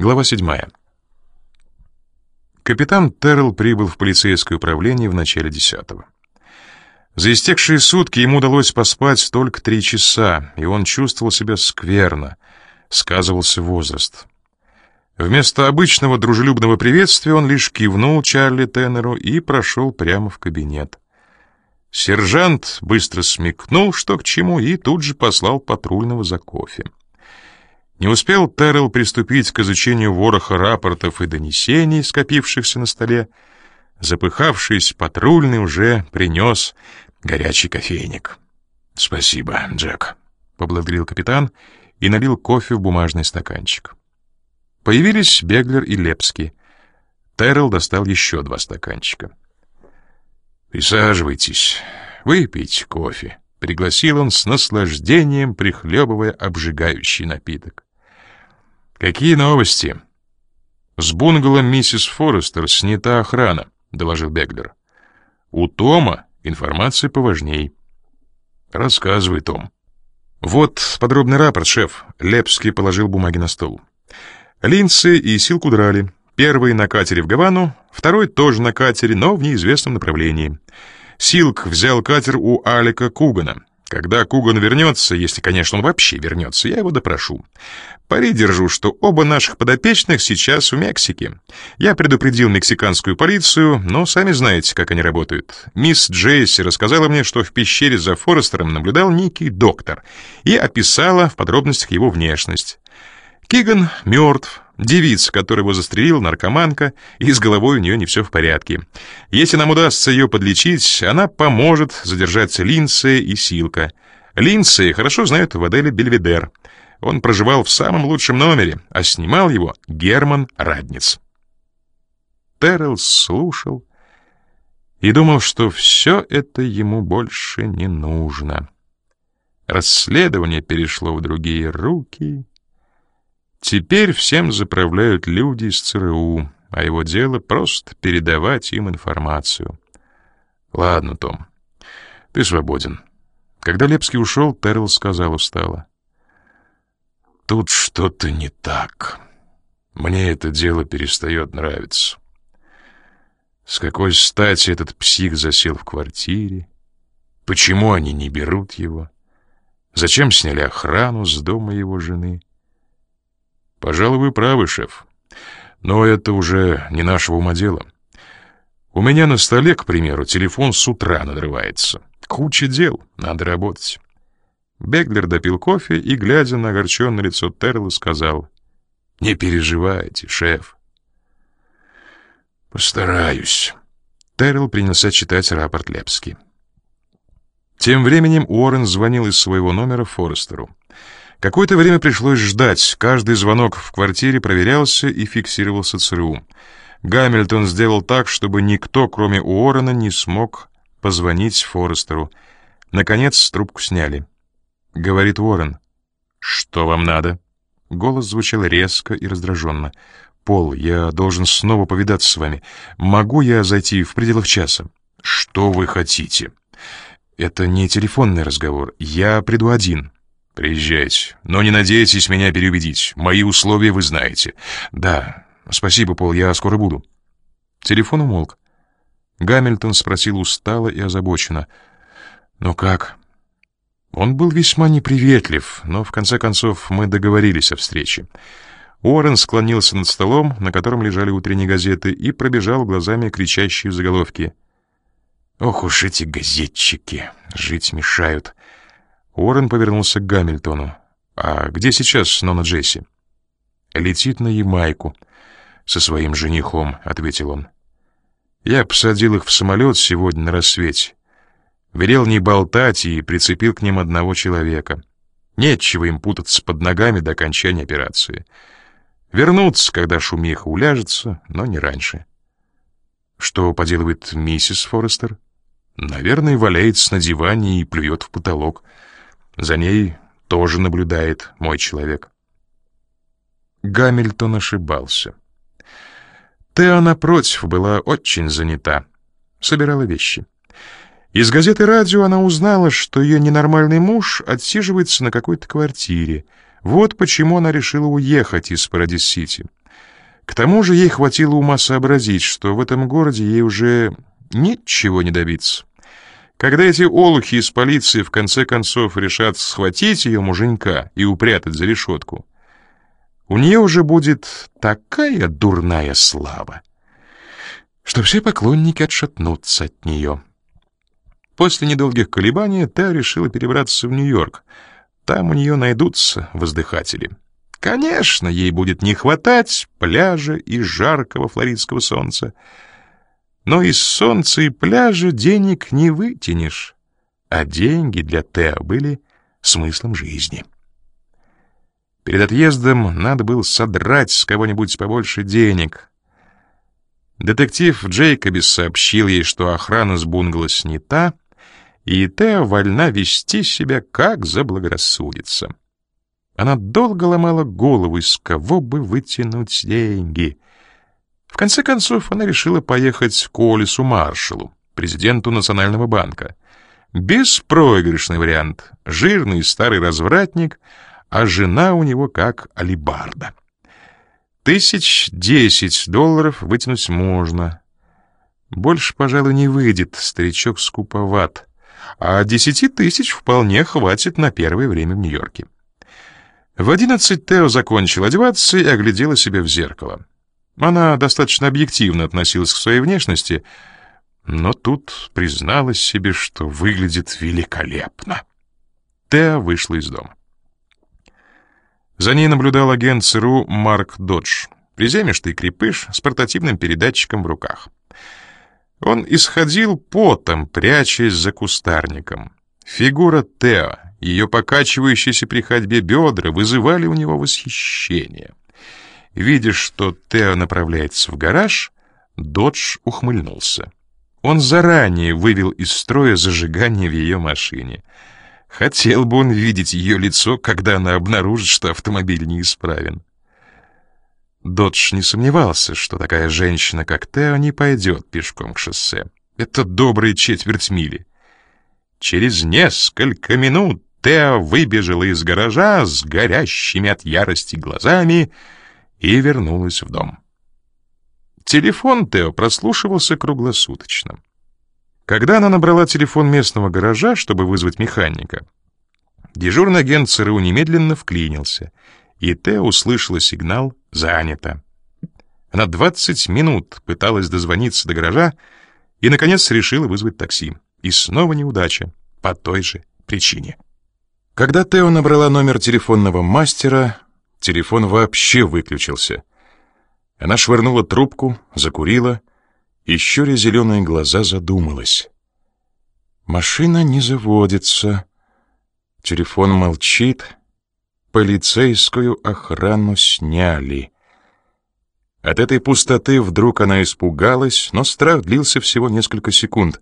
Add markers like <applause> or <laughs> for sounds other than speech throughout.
Глава 7. Капитан Террелл прибыл в полицейское управление в начале десятого. За истекшие сутки ему удалось поспать только три часа, и он чувствовал себя скверно, сказывался возраст. Вместо обычного дружелюбного приветствия он лишь кивнул Чарли Теннеру и прошел прямо в кабинет. Сержант быстро смекнул, что к чему, и тут же послал патрульного за кофе. Не успел Террell приступить к изучению вороха рапортов и донесений, скопившихся на столе. Запыхавшись, патрульный уже принес горячий кофейник. «Спасибо, Джек», — поблагодарил капитан и налил кофе в бумажный стаканчик. Появились Беглер и Лепский. Террell достал еще два стаканчика. «Присаживайтесь, выпейте кофе», — пригласил он с наслаждением, прихлебывая обжигающий напиток. «Какие новости?» «С бунгало миссис Форестер снята охрана», — доложил Беглер. «У Тома информация поважней». «Рассказывай, Том». «Вот подробный рапорт, шеф». Лепский положил бумаги на стол. Линцы и Силку драли. Первый на катере в Гавану, второй тоже на катере, но в неизвестном направлении. Силк взял катер у Алика Кугана. Когда Куган вернется, если, конечно, он вообще вернется, я его допрошу. Пари держу, что оба наших подопечных сейчас в Мексике. Я предупредил мексиканскую полицию, но сами знаете, как они работают. Мисс Джейси рассказала мне, что в пещере за Форестером наблюдал некий доктор и описала в подробностях его внешность. Киган мертв, девица, которого застрелил наркоманка, и с головой у нее не все в порядке. Если нам удастся ее подлечить, она поможет задержать Линдсея и Силка. Линдсея хорошо знают в отеле «Бельведер». Он проживал в самом лучшем номере, а снимал его Герман Радниц. Террелл слушал и думал, что все это ему больше не нужно. Расследование перешло в другие руки, Теперь всем заправляют люди из ЦРУ, а его дело просто передавать им информацию. Ладно, Том, ты свободен. Когда Лепский ушел, Террell сказал устало. Тут что-то не так. Мне это дело перестает нравиться. С какой стати этот псих засел в квартире? Почему они не берут его? Зачем сняли охрану с дома его жены? Пожалуй, вы правы, шеф. Но это уже не нашего ума дело. У меня на столе, к примеру, телефон с утра надрывается. Куча дел, надо работать. Беглер допил кофе и, глядя на огорченное лицо Терла, сказал, «Не переживайте, шеф». «Постараюсь». Террell принялся читать рапорт Лепски. Тем временем Уоррен звонил из своего номера Форестеру. Какое-то время пришлось ждать. Каждый звонок в квартире проверялся и фиксировался ЦРУ. Гамильтон сделал так, чтобы никто, кроме Уоррена, не смог позвонить Форестеру. Наконец трубку сняли. Говорит Уоррен. «Что вам надо?» Голос звучал резко и раздраженно. «Пол, я должен снова повидаться с вами. Могу я зайти в пределах часа?» «Что вы хотите?» «Это не телефонный разговор. Я приду один». «Приезжайте, но не надейтесь меня переубедить. Мои условия вы знаете». «Да, спасибо, Пол, я скоро буду». Телефон умолк. Гамильтон спросил устало и озабоченно. «Ну как?» Он был весьма неприветлив, но в конце концов мы договорились о встрече. Уоррен склонился над столом, на котором лежали утренние газеты, и пробежал глазами кричащие заголовки. «Ох уж эти газетчики! Жить мешают!» Уоррен повернулся к Гамильтону. «А где сейчас Нона Джесси?» «Летит на Ямайку со своим женихом», — ответил он. «Я посадил их в самолет сегодня на рассвете. Велел не болтать и прицепил к ним одного человека. Нечего им путаться под ногами до окончания операции. Вернуться, когда шумиха уляжется, но не раньше». «Что поделывает миссис Форестер?» «Наверное, валяется на диване и плюет в потолок». За ней тоже наблюдает мой человек. Гамильтон ошибался. Теа, напротив, была очень занята. Собирала вещи. Из газеты «Радио» она узнала, что ее ненормальный муж отсиживается на какой-то квартире. Вот почему она решила уехать из Парадис-Сити. К тому же ей хватило ума сообразить, что в этом городе ей уже ничего не добиться. Когда эти олухи из полиции в конце концов решат схватить ее муженька и упрятать за решетку, у нее уже будет такая дурная слава, что все поклонники отшатнутся от нее. После недолгих колебаний Та решила перебраться в Нью-Йорк. Там у нее найдутся воздыхатели. Конечно, ей будет не хватать пляжа и жаркого флоридского солнца. Но из солнца и пляжа денег не вытянешь. А деньги для Тео были смыслом жизни. Перед отъездом надо было содрать с кого-нибудь побольше денег. Детектив Джейкобис сообщил ей, что охрана с бунгало снята, и Тео вольна вести себя, как заблагорассудится. Она долго ломала голову, из кого бы вытянуть деньги. В конце концов, она решила поехать к Олису Маршалу, президенту Национального банка. Беспроигрышный вариант. Жирный старый развратник — а жена у него как алибарда. Тысяч десять долларов вытянуть можно. Больше, пожалуй, не выйдет, старичок скуповат. А десяти тысяч вполне хватит на первое время в Нью-Йорке. В одиннадцать Тео закончил одеваться и оглядела себя в зеркало. Она достаточно объективно относилась к своей внешности, но тут призналась себе, что выглядит великолепно. Тео вышла из дома. За ней наблюдал агент ЦРУ Марк Додж, приземистый крепыш с портативным передатчиком в руках. Он исходил потом, прячась за кустарником. Фигура Тео, ее покачивающиеся при ходьбе бедра вызывали у него восхищение. Видя, что Тео направляется в гараж, Додж ухмыльнулся. Он заранее вывел из строя зажигание в ее машине — Хотел бы он видеть ее лицо, когда она обнаружит, что автомобиль неисправен. Додж не сомневался, что такая женщина, как Тео, не пойдет пешком к шоссе. Это добрые четверть мили. Через несколько минут Тео выбежала из гаража с горящими от ярости глазами и вернулась в дом. Телефон Тео прослушивался круглосуточно. Когда она набрала телефон местного гаража, чтобы вызвать механика, дежурный агент ЦРУ немедленно вклинился, и Тео услышала сигнал «Занято». Она 20 минут пыталась дозвониться до гаража и, наконец, решила вызвать такси. И снова неудача, по той же причине. Когда Тео набрала номер телефонного мастера, телефон вообще выключился. Она швырнула трубку, закурила и, щуря зеленые глаза, задумалась. Машина не заводится. Телефон молчит. Полицейскую охрану сняли. От этой пустоты вдруг она испугалась, но страх длился всего несколько секунд.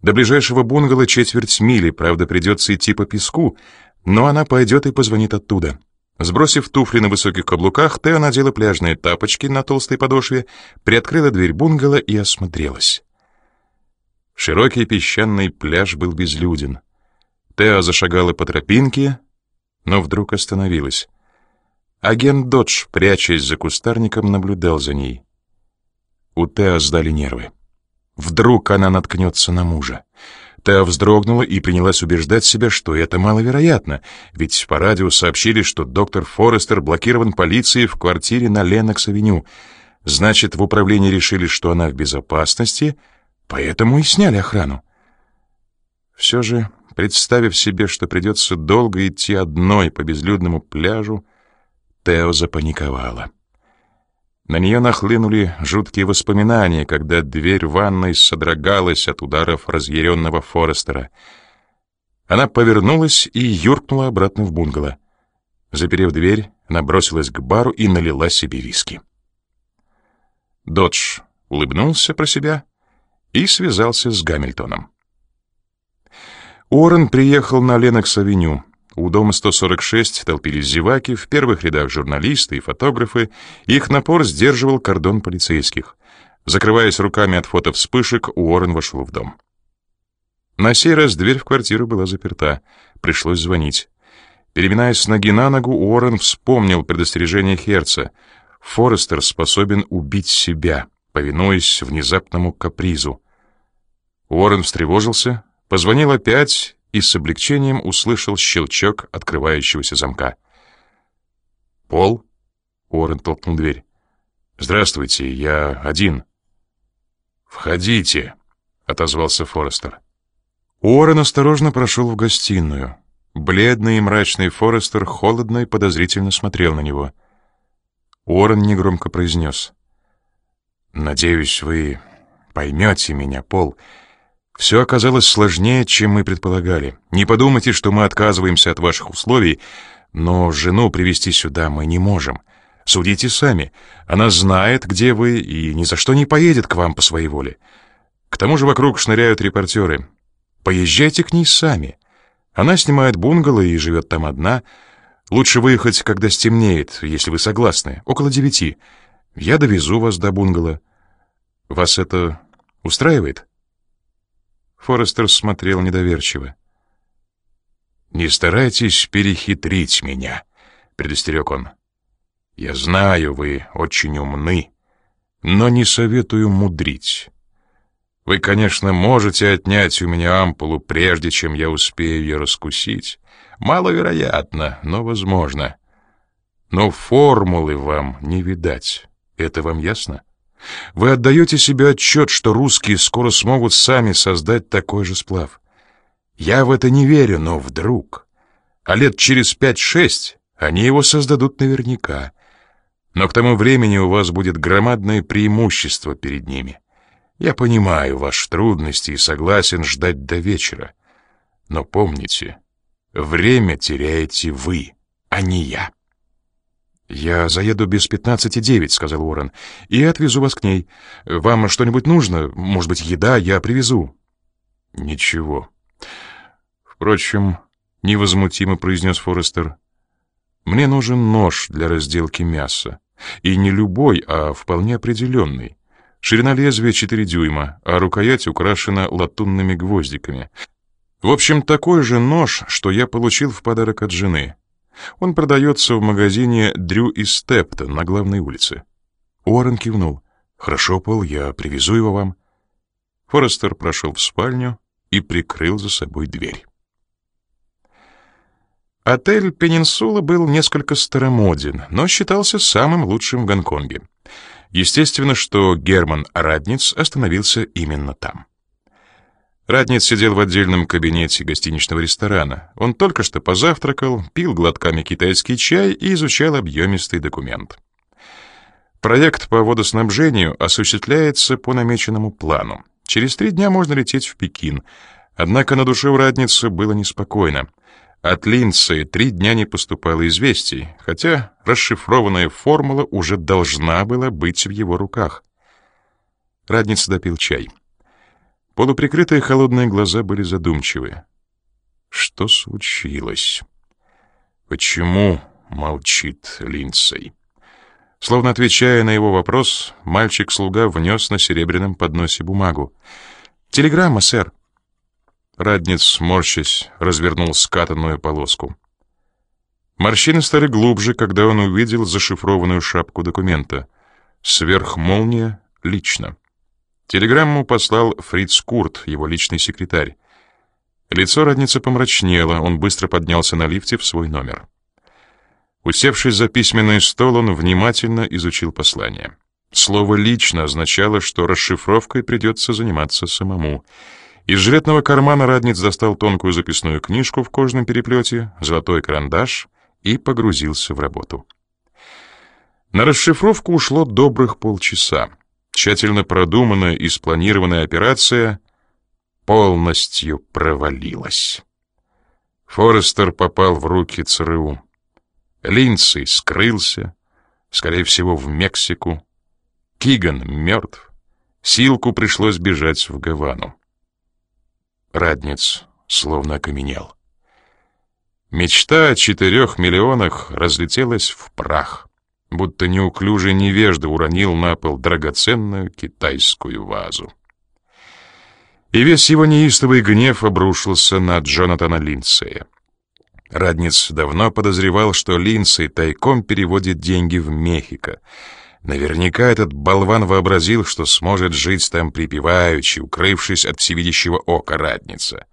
До ближайшего бунгало четверть мили, правда, придется идти по песку, но она пойдет и позвонит оттуда. Сбросив туфли на высоких каблуках, Тео надела пляжные тапочки на толстой подошве, приоткрыла дверь бунгало и осмотрелась. Широкий песчаный пляж был безлюден. Тео зашагала по тропинке, но вдруг остановилась. Агент Додж, прячась за кустарником, наблюдал за ней. У Тео сдали нервы. Вдруг она наткнется на мужа. Та вздрогнула и принялась убеждать себя, что это маловероятно, ведь по радио сообщили, что доктор Форестер блокирован полицией в квартире на Ленокс-авеню. Значит, в управлении решили, что она в безопасности, поэтому и сняли охрану. Все же, представив себе, что придется долго идти одной по безлюдному пляжу, Тео запаниковала. На нее нахлынули жуткие воспоминания, когда дверь ванной содрогалась от ударов разъяренного Форестера. Она повернулась и юркнула обратно в бунгало. Заперев дверь, она бросилась к бару и налила себе виски. Додж улыбнулся про себя и связался с Гамильтоном. Уоррен приехал на Ленокс-авеню. У дома 146 толпились зеваки, в первых рядах журналисты и фотографы. Их напор сдерживал кордон полицейских. Закрываясь руками от фото вспышек, Уоррен вошел в дом. На сей раз дверь в квартиру была заперта. Пришлось звонить. Переминаясь с ноги на ногу, Уоррен вспомнил предостережение Херца. Форестер способен убить себя, повинуясь внезапному капризу. Уоррен встревожился, позвонил опять и с облегчением услышал щелчок открывающегося замка. «Пол?» — Уоррен толкнул дверь. «Здравствуйте, я один». «Входите», — отозвался Форестер. Уоррен осторожно прошел в гостиную. Бледный и мрачный Форестер холодно и подозрительно смотрел на него. Уоррен негромко произнес. «Надеюсь, вы поймете меня, Пол. Все оказалось сложнее, чем мы предполагали. Не подумайте, что мы отказываемся от ваших условий, но жену привести сюда мы не можем. Судите сами. Она знает, где вы, и ни за что не поедет к вам по своей воле. К тому же вокруг шныряют репортеры. Поезжайте к ней сами. Она снимает бунгало и живет там одна. Лучше выехать, когда стемнеет, если вы согласны, около девяти. Я довезу вас до бунгало. Вас это устраивает?» Форестер смотрел недоверчиво. «Не старайтесь перехитрить меня», — предостерег он. «Я знаю, вы очень умны, но не советую мудрить. Вы, конечно, можете отнять у меня ампулу, прежде чем я успею ее раскусить. Маловероятно, но возможно. Но формулы вам не видать. Это вам ясно? Вы отдаете себе отчет, что русские скоро смогут сами создать такой же сплав. Я в это не верю, но вдруг. А лет через пять-шесть они его создадут наверняка. Но к тому времени у вас будет громадное преимущество перед ними. Я понимаю ваши трудности и согласен ждать до вечера. Но помните, время теряете вы, а не я. «Я заеду без пятнадцати девять», — сказал Уоррен, — «и отвезу вас к ней. Вам что-нибудь нужно? Может быть, еда? Я привезу». «Ничего». «Впрочем», — невозмутимо произнес Форестер, — «мне нужен нож для разделки мяса. И не любой, а вполне определенный. Ширина лезвия 4 дюйма, а рукоять украшена латунными гвоздиками. В общем, такой же нож, что я получил в подарок от жены. Он продается в магазине Дрю и Стептон на главной улице. Уоррен кивнул. «Хорошо, Пол, я привезу его вам». Форестер прошел в спальню и прикрыл за собой дверь. Отель «Пенинсула» был несколько старомоден, но считался самым лучшим в Гонконге. Естественно, что Герман Радниц остановился именно там. Радниц сидел в отдельном кабинете гостиничного ресторана. Он только что позавтракал, пил глотками китайский чай и изучал объемистый документ. Проект по водоснабжению осуществляется по намеченному плану. Через три дня можно лететь в Пекин. Однако на душе у Радницы было неспокойно — от Линдсея три дня не поступало известий, хотя расшифрованная формула уже должна была быть в его руках. Радница допил чай. Полуприкрытые холодные глаза были задумчивы. Что случилось? Почему молчит Линдсей? Словно отвечая на его вопрос, мальчик-слуга внес на серебряном подносе бумагу. «Телеграмма, сэр». Радниц, морщась, развернул скатанную полоску. Морщины стали глубже, когда он увидел зашифрованную шапку документа. Сверхмолния лично. Телеграмму послал Фриц Курт, его личный секретарь. Лицо Радница помрачнело, он быстро поднялся на лифте в свой номер. Усевшись за письменный стол, он внимательно изучил послание. Слово «лично» означало, что расшифровкой придется заниматься самому — из жилетного кармана Радниц достал тонкую записную книжку в кожаном переплете, золотой карандаш и погрузился в работу. На расшифровку ушло добрых полчаса. Тщательно продуманная и спланированная операция полностью провалилась. Форестер попал в руки ЦРУ. Линдсей скрылся, скорее всего, в Мексику. Киган мертв. Силку пришлось бежать в Гавану. Радниц словно окаменел. Мечта о четырех миллионах разлетелась в прах, будто неуклюжий невежда уронил на пол драгоценную китайскую вазу. И весь его неистовый гнев обрушился на Джонатана Линдсея. Радниц давно подозревал, что Линдсей тайком переводит деньги в Мехико. Наверняка этот болван вообразил, что сможет жить там припеваючи, укрывшись от всевидящего ока Радница.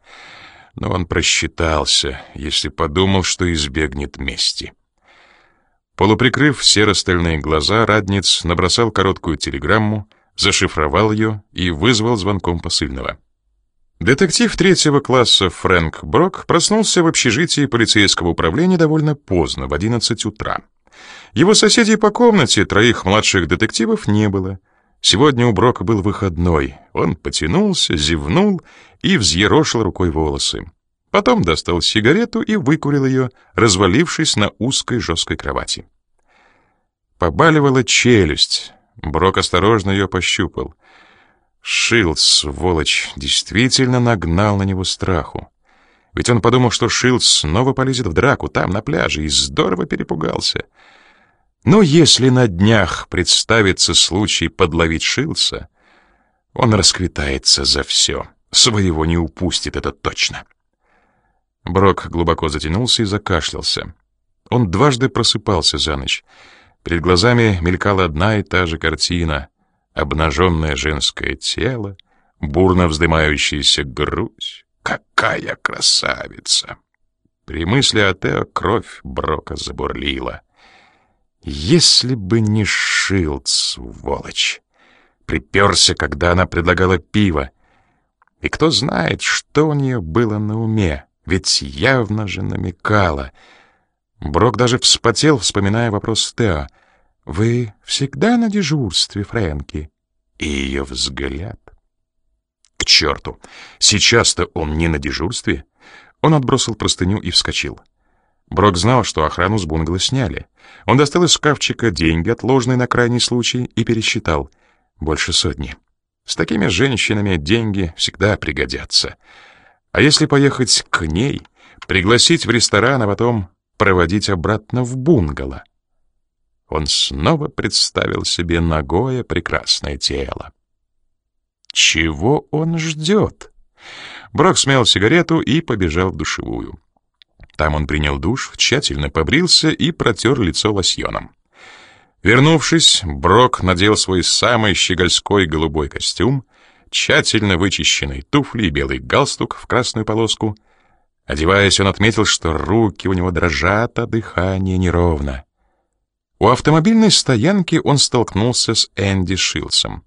Но он просчитался, если подумал, что избегнет мести. Полуприкрыв все остальные глаза, Радниц набросал короткую телеграмму, зашифровал ее и вызвал звонком посыльного. Детектив третьего класса Фрэнк Брок проснулся в общежитии полицейского управления довольно поздно, в 11 утра. Его соседей по комнате, троих младших детективов, не было. Сегодня у Брока был выходной. Он потянулся, зевнул и взъерошил рукой волосы. Потом достал сигарету и выкурил ее, развалившись на узкой жесткой кровати. Побаливала челюсть. Брок осторожно ее пощупал. Шилд, сволочь, действительно нагнал на него страху. Ведь он подумал, что Шилд снова полезет в драку там, на пляже, и здорово перепугался. Но если на днях представится случай подловить Шилдса, он расквитается за все. Своего не упустит, это точно. Брок глубоко затянулся и закашлялся. Он дважды просыпался за ночь. Перед глазами мелькала одна и та же картина обнаженное женское тело, бурно вздымающаяся грудь. Какая красавица! При мысли о Тео кровь Брока забурлила. Если бы не Шилд, сволочь! Приперся, когда она предлагала пиво. И кто знает, что у нее было на уме, ведь явно же намекала. Брок даже вспотел, вспоминая вопрос Тео — «Вы всегда на дежурстве, Фрэнки?» И ее взгляд. К черту! Сейчас-то он не на дежурстве. Он отбросил простыню и вскочил. Брок знал, что охрану с бунгало сняли. Он достал из шкафчика деньги, отложенные на крайний случай, и пересчитал. Больше сотни. С такими женщинами деньги всегда пригодятся. А если поехать к ней, пригласить в ресторан, а потом проводить обратно в бунгало? он снова представил себе ногое прекрасное тело. Чего он ждет? Брок смял сигарету и побежал в душевую. Там он принял душ, тщательно побрился и протер лицо лосьоном. Вернувшись, Брок надел свой самый щегольской голубой костюм, тщательно вычищенные туфли и белый галстук в красную полоску. Одеваясь, он отметил, что руки у него дрожат, а дыхание неровно. У автомобильной стоянки он столкнулся с Энди Шилсом.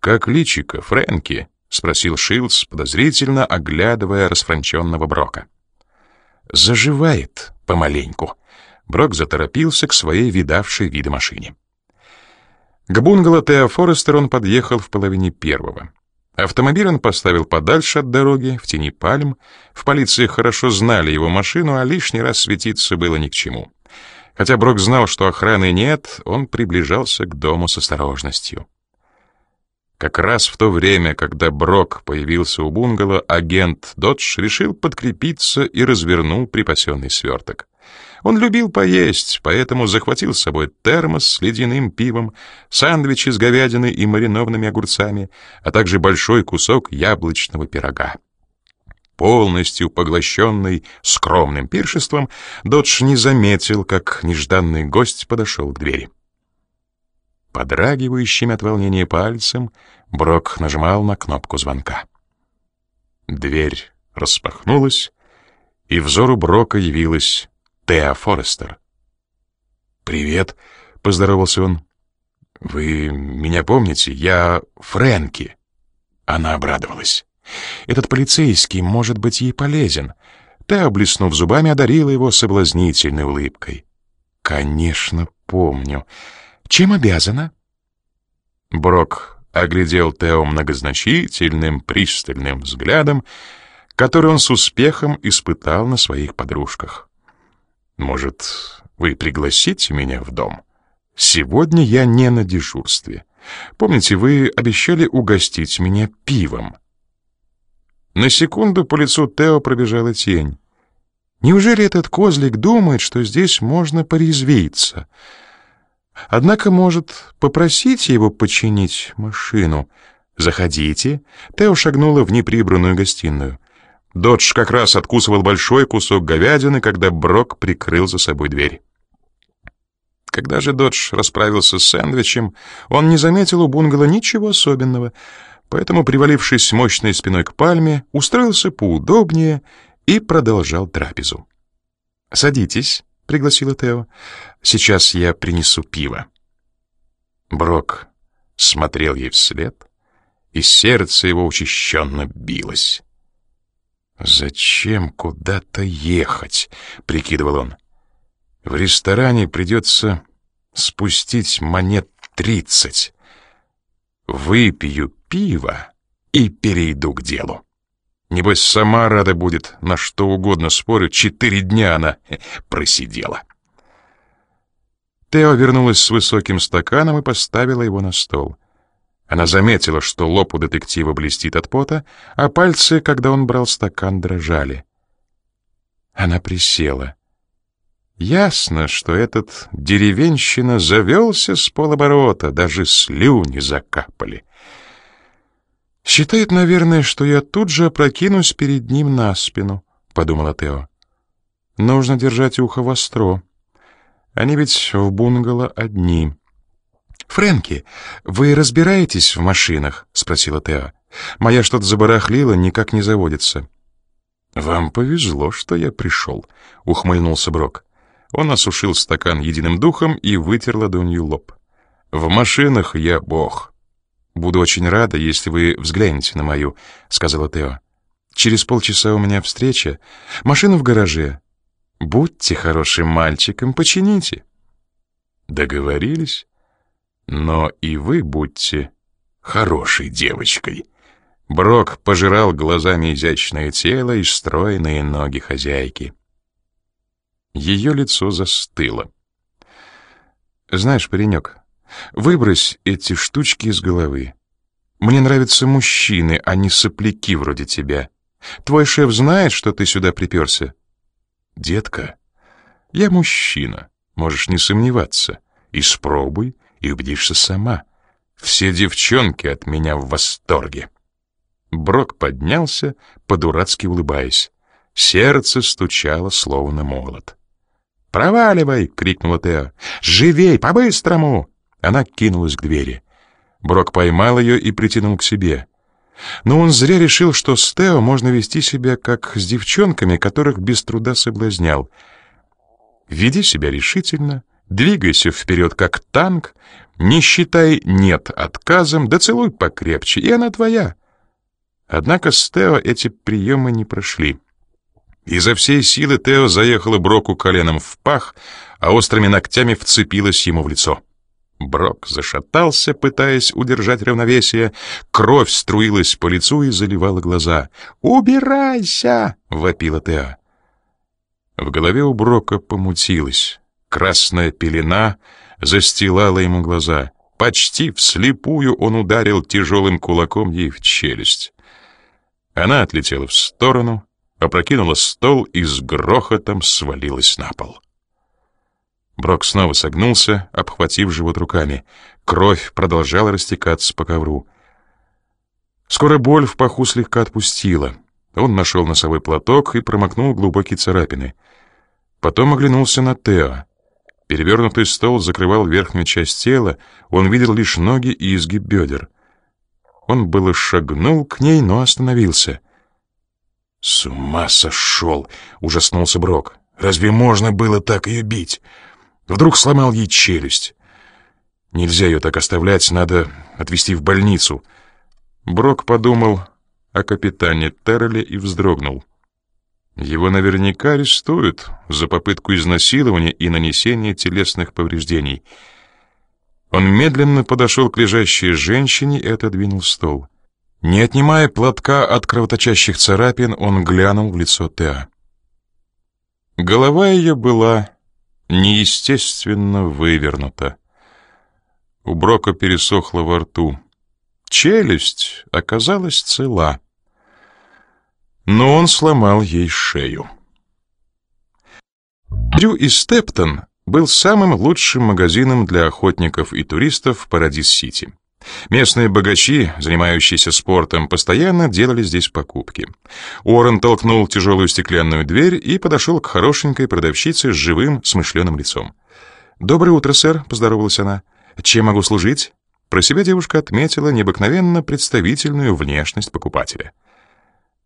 «Как личико, Фрэнки?» — спросил Шилс, подозрительно оглядывая расфранченного Брока. «Заживает помаленьку». Брок заторопился к своей видавшей виды машине. К бунгало Тео Форестер он подъехал в половине первого. Автомобиль он поставил подальше от дороги, в тени пальм. В полиции хорошо знали его машину, а лишний раз светиться было ни к чему. Хотя Брок знал, что охраны нет, он приближался к дому с осторожностью. Как раз в то время, когда Брок появился у бунгало, агент Додж решил подкрепиться и развернул припасенный сверток. Он любил поесть, поэтому захватил с собой термос с ледяным пивом, сэндвичи с говядиной и маринованными огурцами, а также большой кусок яблочного пирога. Полностью поглощенный скромным пиршеством, Додж не заметил, как нежданный гость подошел к двери. Подрагивающим от волнения пальцем Брок нажимал на кнопку звонка. Дверь распахнулась, и взору Брока явилась Теа Форестер. «Привет», — поздоровался он. «Вы меня помните? Я Фрэнки». Она обрадовалась. Этот полицейский может быть ей полезен. Та, облиснув зубами, одарила его соблазнительной улыбкой. «Конечно, помню. Чем обязана?» Брок оглядел Тео многозначительным, пристальным взглядом, который он с успехом испытал на своих подружках. «Может, вы пригласите меня в дом? Сегодня я не на дежурстве. Помните, вы обещали угостить меня пивом?» На секунду по лицу Тео пробежала тень. Неужели этот козлик думает, что здесь можно порезвиться? Однако, может, попросите его починить машину. Заходите. Тео шагнула в неприбранную гостиную. Додж как раз откусывал большой кусок говядины, когда Брок прикрыл за собой дверь. Когда же Додж расправился с сэндвичем, он не заметил у бунгало ничего особенного, поэтому, привалившись мощной спиной к пальме, устроился поудобнее и продолжал трапезу. «Садитесь», — пригласила Тео. «Сейчас я принесу пиво». Брок смотрел ей вслед, и сердце его учащенно билось. «Зачем куда-то ехать?» — прикидывал он. «В ресторане придется спустить монет тридцать. Выпью пиво и перейду к делу. Небось, сама рада будет, на что угодно спорю, четыре дня она <laughs> просидела». Тео вернулась с высоким стаканом и поставила его на стол. Она заметила, что лоб у детектива блестит от пота, а пальцы, когда он брал стакан, дрожали. Она присела. Ясно, что этот деревенщина завелся с полоборота, даже слюни закапали. «Считает, наверное, что я тут же опрокинусь перед ним на спину», — подумала Тео. «Нужно держать ухо востро». Они ведь в бунгало одни. «Фрэнки, вы разбираетесь в машинах?» — спросила Теа. «Моя что-то забарахлила, никак не заводится». «Вам повезло, что я пришел», — ухмыльнулся Брок. Он осушил стакан единым духом и вытер ладонью лоб. «В машинах я бог». «Буду очень рада, если вы взглянете на мою», — сказала Тео. «Через полчаса у меня встреча. Машина в гараже. Будьте хорошим мальчиком, почините. Договорились? Но и вы будьте хорошей девочкой. Брок пожирал глазами изящное тело и стройные ноги хозяйки. Ее лицо застыло. Знаешь, паренек, выбрось эти штучки из головы. Мне нравятся мужчины, а не сопляки вроде тебя. Твой шеф знает, что ты сюда приперся? «Детка, я мужчина, можешь не сомневаться. Испробуй и убедишься сама. Все девчонки от меня в восторге». Брок поднялся, по-дурацки улыбаясь. Сердце стучало, словно молот. «Проваливай!» — крикнула Тео. «Живей, по-быстрому!» Она кинулась к двери. Брок поймал ее и притянул к себе. Но он зря решил, что с Тео можно вести себя как с девчонками, которых без труда соблазнял. Веди себя решительно, двигайся вперед как танк, не считай «нет» отказом, да целуй покрепче, и она твоя. Однако с Тео эти приемы не прошли. Изо всей силы Тео заехала Броку коленом в пах, а острыми ногтями вцепилась ему в лицо. Брок зашатался, пытаясь удержать равновесие. Кровь струилась по лицу и заливала глаза. «Убирайся!» — вопила Теа. В голове у Брока помутилась. Красная пелена застилала ему глаза. Почти вслепую он ударил тяжелым кулаком ей в челюсть. Она отлетела в сторону, опрокинула стол и с грохотом свалилась на пол. Брок снова согнулся, обхватив живот руками. Кровь продолжала растекаться по ковру. Скоро боль в паху слегка отпустила. Он нашел носовой платок и промокнул глубокие царапины. Потом оглянулся на Тео. Перевернутый стол закрывал верхнюю часть тела, он видел лишь ноги и изгиб бедер. Он было шагнул к ней, но остановился. «С ума сошел!» — ужаснулся Брок. «Разве можно было так ее бить?» Вдруг сломал ей челюсть. Нельзя ее так оставлять, надо отвезти в больницу. Брок подумал о капитане Терреле и вздрогнул. Его наверняка арестуют за попытку изнасилования и нанесения телесных повреждений. Он медленно подошел к лежащей женщине и отодвинул стол. Не отнимая платка от кровоточащих царапин, он глянул в лицо Теа. Голова ее была неестественно вывернута. У Брока пересохло во рту. Челюсть оказалась цела. Но он сломал ей шею. Дрю и Стептон был самым лучшим магазином для охотников и туристов в Парадис-Сити. Местные богачи, занимающиеся спортом, постоянно делали здесь покупки. Уоррен толкнул тяжелую стеклянную дверь и подошел к хорошенькой продавщице с живым, смышленым лицом. «Доброе утро, сэр», — поздоровалась она. «Чем могу служить?» Про себя девушка отметила необыкновенно представительную внешность покупателя.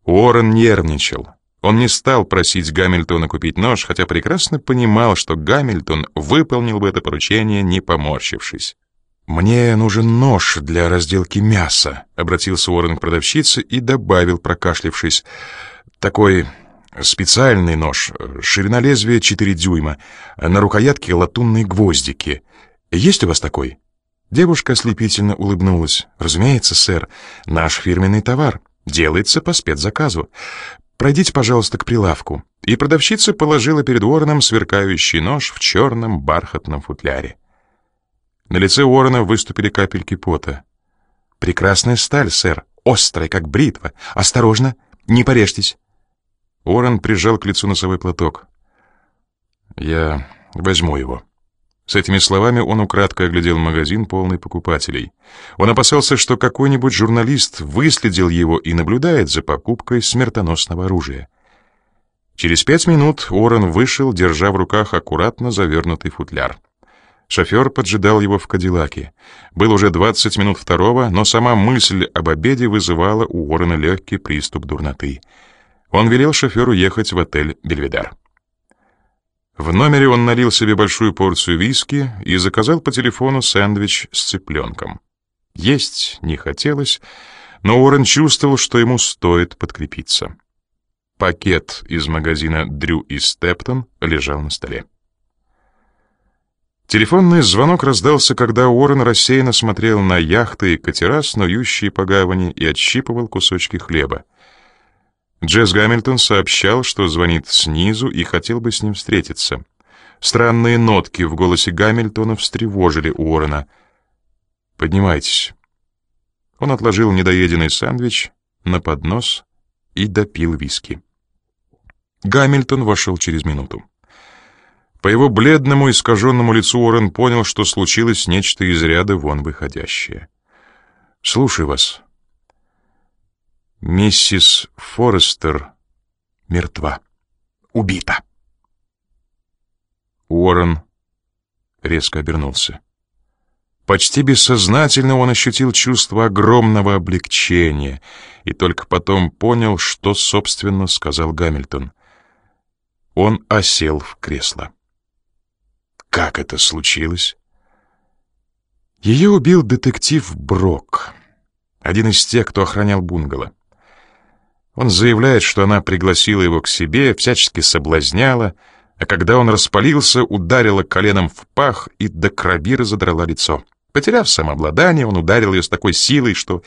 Уоррен нервничал. Он не стал просить Гамильтона купить нож, хотя прекрасно понимал, что Гамильтон выполнил бы это поручение, не поморщившись. «Мне нужен нож для разделки мяса», — обратился Уоррен к продавщице и добавил, прокашлившись, «такой специальный нож, ширина лезвия 4 дюйма, на рукоятке латунные гвоздики. Есть у вас такой?» Девушка ослепительно улыбнулась. «Разумеется, сэр, наш фирменный товар. Делается по спецзаказу. Пройдите, пожалуйста, к прилавку». И продавщица положила перед Уорреном сверкающий нож в черном бархатном футляре. На лице Уоррена выступили капельки пота. «Прекрасная сталь, сэр, острая, как бритва. Осторожно, не порежьтесь». Уоррен прижал к лицу носовой платок. «Я возьму его». С этими словами он украдкой оглядел магазин, полный покупателей. Он опасался, что какой-нибудь журналист выследил его и наблюдает за покупкой смертоносного оружия. Через пять минут Уоррен вышел, держа в руках аккуратно завернутый футляр. Шофер поджидал его в Кадиллаке. Был уже 20 минут второго, но сама мысль об обеде вызывала у Уоррена легкий приступ дурноты. Он велел шоферу ехать в отель «Бельведар». В номере он налил себе большую порцию виски и заказал по телефону сэндвич с цыпленком. Есть не хотелось, но Уоррен чувствовал, что ему стоит подкрепиться. Пакет из магазина «Дрю и Стептон» лежал на столе. Телефонный звонок раздался, когда Уоррен рассеянно смотрел на яхты и катера, снующие по гавани, и отщипывал кусочки хлеба. Джесс Гамильтон сообщал, что звонит снизу и хотел бы с ним встретиться. Странные нотки в голосе Гамильтона встревожили Уоррена. «Поднимайтесь». Он отложил недоеденный сэндвич на поднос и допил виски. Гамильтон вошел через минуту. По его бледному, искаженному лицу Уоррен понял, что случилось нечто из ряда вон выходящее. «Слушаю вас». «Миссис Форестер мертва. Убита». Уоррен резко обернулся. Почти бессознательно он ощутил чувство огромного облегчения и только потом понял, что, собственно, сказал Гамильтон. Он осел в кресло. Как это случилось? Ее убил детектив Брок, один из тех, кто охранял бунгало. Он заявляет, что она пригласила его к себе, всячески соблазняла, а когда он распалился, ударила коленом в пах и до крови разодрала лицо. Потеряв самообладание, он ударил ее с такой силой, что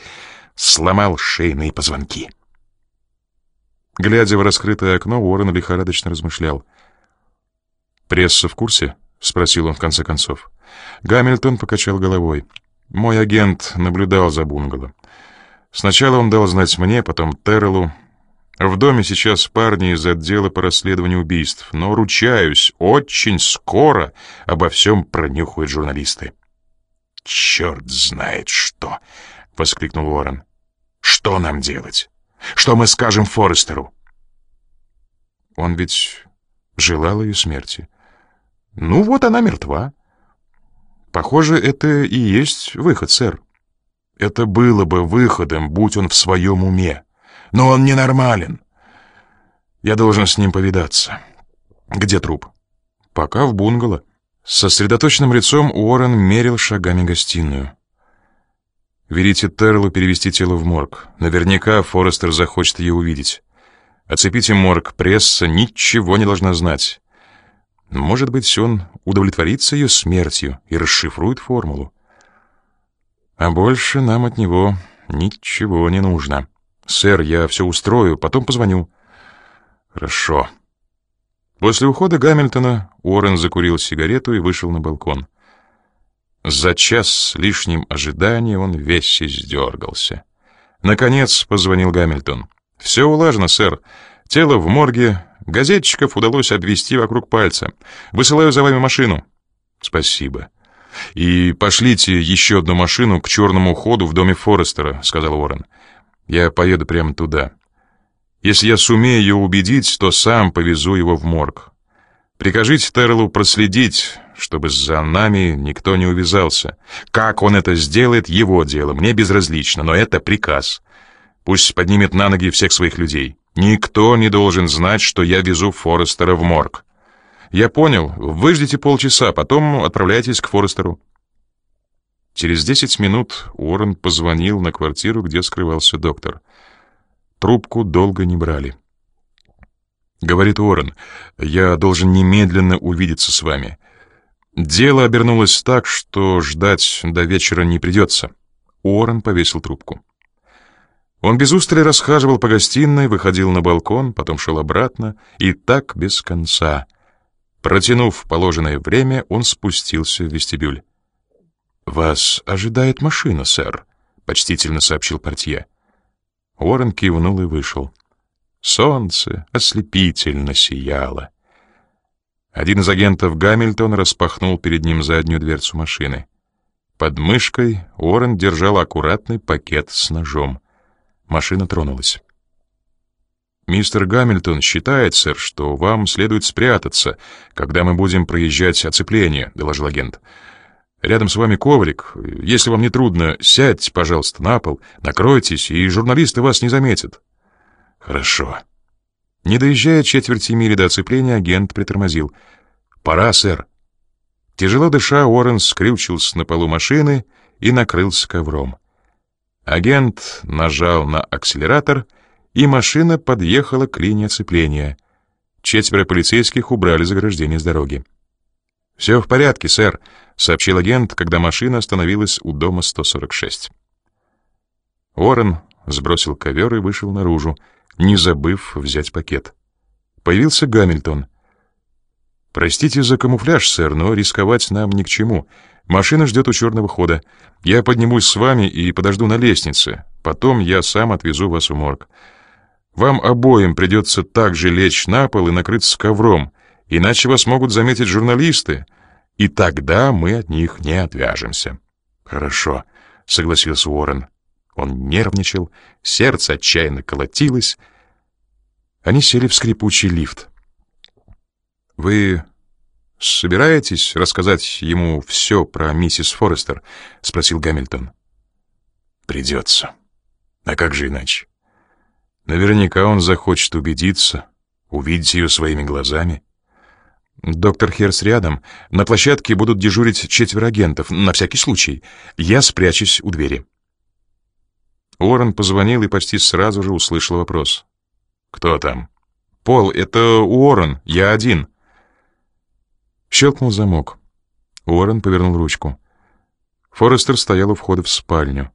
сломал шейные позвонки. Глядя в раскрытое окно, Уоррен лихорадочно размышлял. «Пресса в курсе?» — спросил он в конце концов. Гамильтон покачал головой. «Мой агент наблюдал за бунгало. Сначала он дал знать мне, потом Террелу. В доме сейчас парни из отдела по расследованию убийств, но, ручаюсь, очень скоро обо всем пронюхают журналисты». «Черт знает что!» — воскликнул Уоррен. «Что нам делать? Что мы скажем Форестеру?» Он ведь желал ее смерти. Ну вот она мертва. Похоже, это и есть выход, сэр. Это было бы выходом, будь он в своем уме. Но он ненормален. Я должен с ним повидаться. Где труп? Пока в бунгало. С сосредоточенным лицом Уоррен мерил шагами гостиную. Велите Терлу перевести тело в морг. Наверняка Форестер захочет ее увидеть. Оцепите морг, пресса ничего не должна знать. Может быть, он удовлетворится ее смертью и расшифрует формулу. А больше нам от него ничего не нужно. Сэр, я все устрою, потом позвоню. Хорошо. После ухода Гамильтона Уоррен закурил сигарету и вышел на балкон. За час с лишним ожидания он весь издергался. Наконец позвонил Гамильтон. «Все улажено, сэр. Тело в морге, Газетчиков удалось обвести вокруг пальца. Высылаю за вами машину. Спасибо. «И пошлите еще одну машину к черному ходу в доме Форестера», — сказал Уоррен. «Я поеду прямо туда. Если я сумею ее убедить, то сам повезу его в морг. Прикажите Терлу проследить, чтобы за нами никто не увязался. Как он это сделает, его дело, мне безразлично, но это приказ. Пусть поднимет на ноги всех своих людей. Никто не должен знать, что я везу Форестера в морг. Я понял, выждите полчаса, потом отправляйтесь к Форестеру. Через десять минут Уоррен позвонил на квартиру, где скрывался доктор. Трубку долго не брали. Говорит Уоррен, я должен немедленно увидеться с вами. Дело обернулось так, что ждать до вечера не придется. Уоррен повесил трубку. Он без устали расхаживал по гостиной, выходил на балкон, потом шел обратно, и так без конца. Протянув положенное время, он спустился в вестибюль. «Вас ожидает машина, сэр», — почтительно сообщил портье. Уоррен кивнул и вышел. Солнце ослепительно сияло. Один из агентов Гамильтон распахнул перед ним заднюю дверцу машины. Под мышкой Уоррен держал аккуратный пакет с ножом. Машина тронулась. «Мистер Гамильтон считает, сэр, что вам следует спрятаться, когда мы будем проезжать оцепление», — доложил агент. «Рядом с вами коврик. Если вам не трудно, сядьте, пожалуйста, на пол, накройтесь, и журналисты вас не заметят». «Хорошо». Не доезжая четверти мили до оцепления, агент притормозил. «Пора, сэр». Тяжело дыша, Уоррен скрючился на полу машины и накрылся ковром. Агент нажал на акселератор, и машина подъехала к линии оцепления. Четверо полицейских убрали заграждение с дороги. «Все в порядке, сэр», — сообщил агент, когда машина остановилась у дома 146. Уоррен сбросил ковер и вышел наружу, не забыв взять пакет. Появился Гамильтон. «Простите за камуфляж, сэр, но рисковать нам ни к чему. Машина ждет у черного хода. Я поднимусь с вами и подожду на лестнице. Потом я сам отвезу вас в морг. Вам обоим придется также лечь на пол и накрыться ковром, иначе вас могут заметить журналисты, и тогда мы от них не отвяжемся». «Хорошо», — согласился Уоррен. Он нервничал, сердце отчаянно колотилось. Они сели в скрипучий лифт. «Вы собираетесь рассказать ему все про миссис Форестер?» — спросил Гамильтон. «Придется. А как же иначе? Наверняка он захочет убедиться, увидеть ее своими глазами». «Доктор Херс рядом. На площадке будут дежурить четверо агентов, на всякий случай. Я спрячусь у двери». Уоррен позвонил и почти сразу же услышал вопрос. «Кто там?» «Пол, это Уоррен, я один». Щелкнул замок. Уоррен повернул ручку. Форестер стоял у входа в спальню.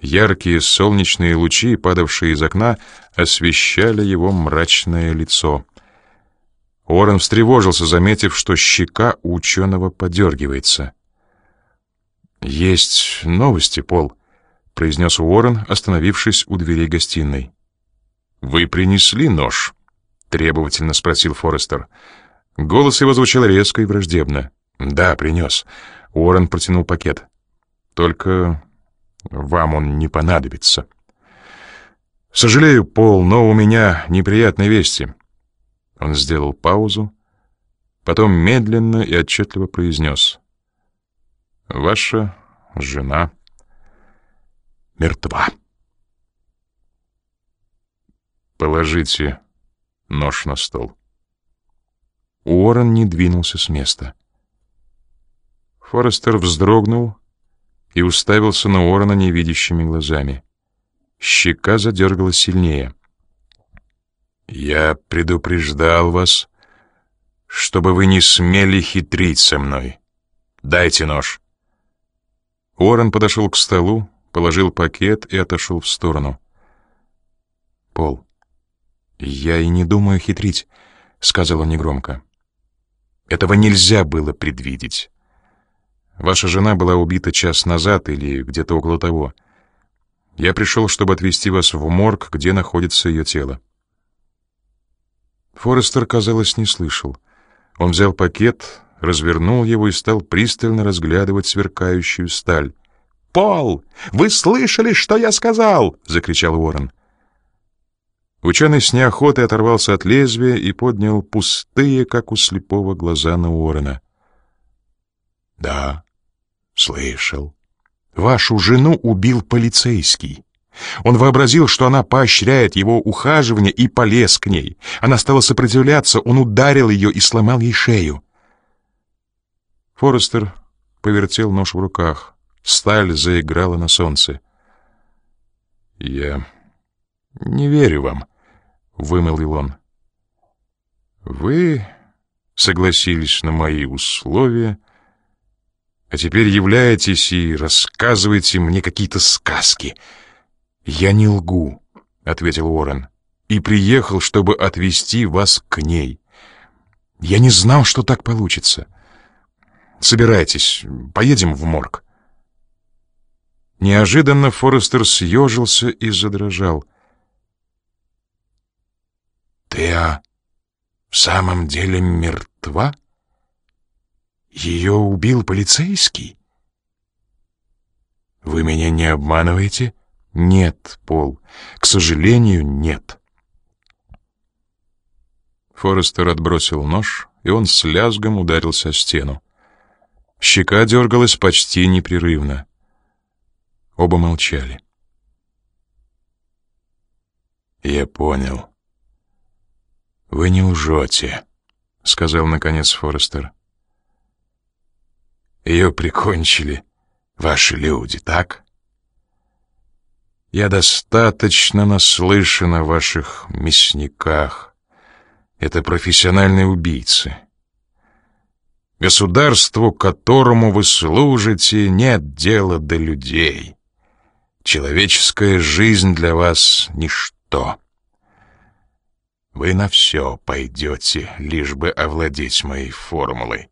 Яркие солнечные лучи, падавшие из окна, освещали его мрачное лицо. Уоррен встревожился, заметив, что щека у ученого подергивается. «Есть новости, Пол», — произнес Уоррен, остановившись у дверей гостиной. «Вы принесли нож?» — требовательно спросил Форестер. Голос его звучал резко и враждебно. «Да, принес». Уоррен протянул пакет. «Только вам он не понадобится». «Сожалею, Пол, но у меня неприятные вести». Он сделал паузу, потом медленно и отчетливо произнес. «Ваша жена мертва». «Положите нож на стол». Уоррен не двинулся с места. Форестер вздрогнул и уставился на Уоррена невидящими глазами. Щека задергалась сильнее. «Я предупреждал вас, чтобы вы не смели хитрить со мной. Дайте нож». Уоррен подошел к столу, положил пакет и отошел в сторону. «Пол, я и не думаю хитрить», — сказал он негромко. Этого нельзя было предвидеть. Ваша жена была убита час назад или где-то около того. Я пришел, чтобы отвезти вас в морг, где находится ее тело. Форестер, казалось, не слышал. Он взял пакет, развернул его и стал пристально разглядывать сверкающую сталь. «Пол, вы слышали, что я сказал?» — закричал Уоррен. Ученый с неохотой оторвался от лезвия и поднял пустые, как у слепого, глаза на Уоррена. «Да, слышал. Вашу жену убил полицейский. Он вообразил, что она поощряет его ухаживание и полез к ней. Она стала сопротивляться, он ударил ее и сломал ей шею. Форестер повертел нож в руках. Сталь заиграла на солнце. «Я не верю вам», — вымолвил он. «Вы согласились на мои условия, а теперь являетесь и рассказываете мне какие-то сказки». «Я не лгу», — ответил Уоррен, — «и приехал, чтобы отвезти вас к ней. Я не знал, что так получится. Собирайтесь, поедем в морг». Неожиданно Форестер съежился и задрожал. «Ты а в самом деле мертва? Ее убил полицейский?» «Вы меня не обманываете?» «Нет, Пол, к сожалению, нет». Форестер отбросил нож, и он с лязгом ударился о стену. Щека дергалась почти непрерывно. Оба молчали. «Я понял. Вы не лжете», — сказал наконец Форестер. «Ее прикончили ваши люди, так?» Я достаточно наслышан о ваших мясниках. Это профессиональные убийцы. Государству, которому вы служите, нет дела до людей. Человеческая жизнь для вас — ничто. Вы на все пойдете, лишь бы овладеть моей формулой,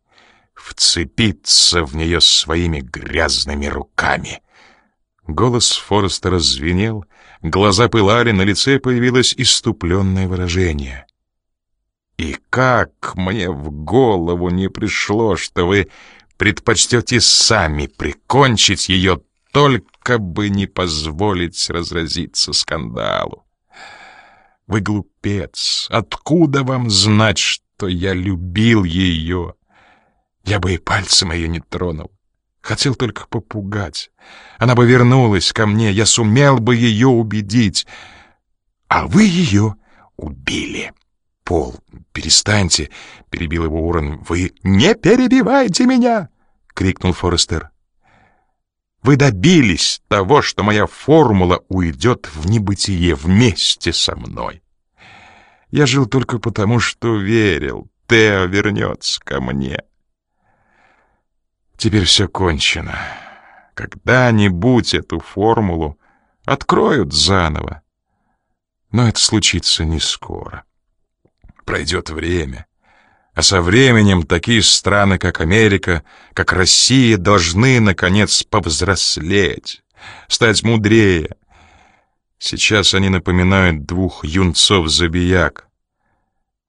вцепиться в нее своими грязными руками — Голос Форестера звенел, глаза пылали, на лице появилось иступленное выражение. «И как мне в голову не пришло, что вы предпочтете сами прикончить ее, только бы не позволить разразиться скандалу? Вы глупец, откуда вам знать, что я любил ее? Я бы и пальцем ее не тронул. Хотел только попугать. Она бы вернулась ко мне, я сумел бы ее убедить. А вы ее убили. Пол, перестаньте, — перебил его Урон. Вы не перебивайте меня! — крикнул Форестер. Вы добились того, что моя формула уйдет в небытие вместе со мной. Я жил только потому, что верил, Тео вернется ко мне. Теперь все кончено. Когда-нибудь эту формулу откроют заново. Но это случится не скоро. Пройдет время. А со временем такие страны, как Америка, как Россия, должны, наконец, повзрослеть, стать мудрее. Сейчас они напоминают двух юнцов-забияк.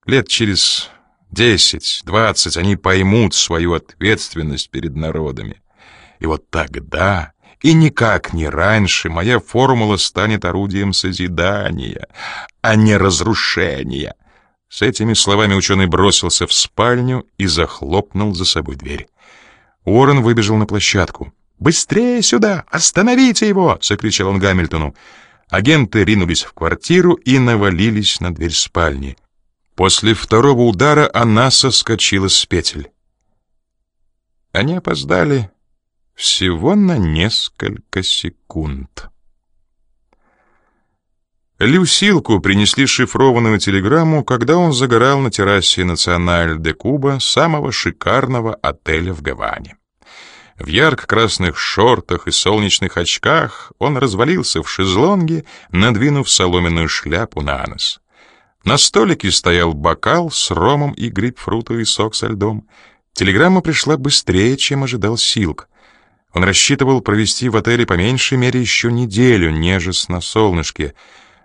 Лет через Десять, двадцать, они поймут свою ответственность перед народами. И вот тогда, и никак не раньше, моя формула станет орудием созидания, а не разрушения. С этими словами ученый бросился в спальню и захлопнул за собой дверь. Уоррен выбежал на площадку. «Быстрее сюда! Остановите его!» — закричал он Гамильтону. Агенты ринулись в квартиру и навалились на дверь спальни. После второго удара она соскочила с петель. Они опоздали всего на несколько секунд. Люсилку принесли шифрованную телеграмму, когда он загорал на террасе Националь де Куба, самого шикарного отеля в Гаване. В ярко-красных шортах и солнечных очках он развалился в шезлонге, надвинув соломенную шляпу на нос. На столике стоял бокал с ромом и грейпфрутовый сок со льдом. Телеграмма пришла быстрее, чем ожидал Силк. Он рассчитывал провести в отеле по меньшей мере еще неделю, нежесть на солнышке,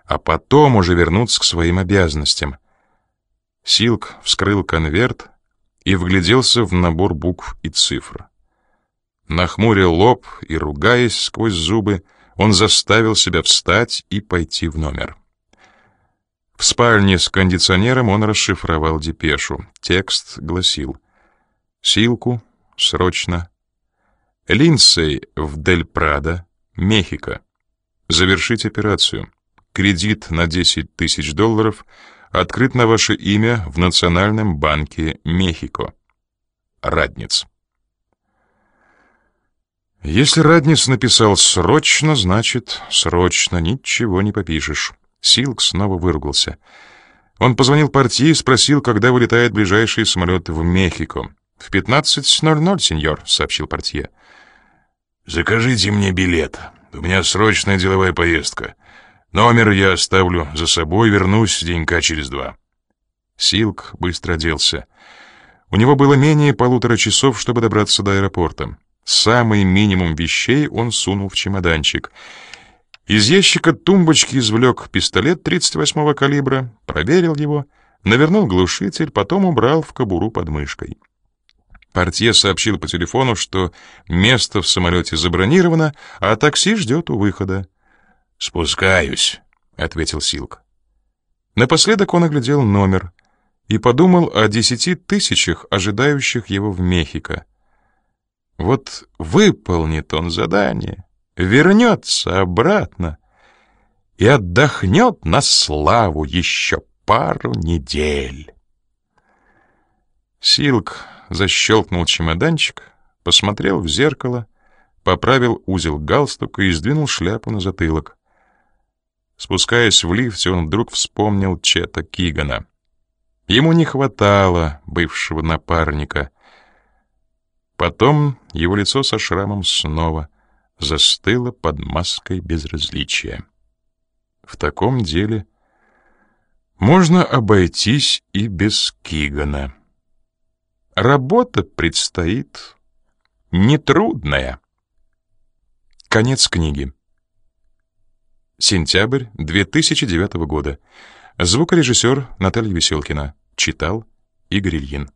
а потом уже вернуться к своим обязанностям. Силк вскрыл конверт и вгляделся в набор букв и цифр. Нахмурил лоб и, ругаясь сквозь зубы, он заставил себя встать и пойти в номер. В спальне с кондиционером он расшифровал депешу. Текст гласил «Силку, срочно. Линдсей в Дель-Прадо, Мехико. Завершить операцию. Кредит на 10 тысяч долларов открыт на ваше имя в Национальном банке Мехико. Радниц». Если Радниц написал «срочно», значит «срочно», ничего не попишешь. Силк снова выругался. Он позвонил портье и спросил, когда вылетает ближайший самолет в Мехико. «В 15.00, сеньор», — сообщил портье. «Закажите мне билет. У меня срочная деловая поездка. Номер я оставлю за собой, вернусь денька через два». Силк быстро оделся. У него было менее полутора часов, чтобы добраться до аэропорта. Самый минимум вещей он сунул в чемоданчик — из ящика тумбочки извлек пистолет 38-го калибра, проверил его, навернул глушитель, потом убрал в кобуру под мышкой. Портье сообщил по телефону, что место в самолете забронировано, а такси ждет у выхода. «Спускаюсь», — ответил Силк. Напоследок он оглядел номер и подумал о десяти тысячах, ожидающих его в Мехико. Вот выполнит он задание, вернется обратно и отдохнет на славу еще пару недель. Силк защелкнул чемоданчик, посмотрел в зеркало, поправил узел галстука и сдвинул шляпу на затылок. Спускаясь в лифте, он вдруг вспомнил Чета Кигана. Ему не хватало бывшего напарника. Потом его лицо со шрамом снова — застыла под маской безразличия. В таком деле можно обойтись и без Кигана. Работа предстоит нетрудная. Конец книги. Сентябрь 2009 года. Звукорежиссер Наталья Веселкина. Читал Игорь Ильин.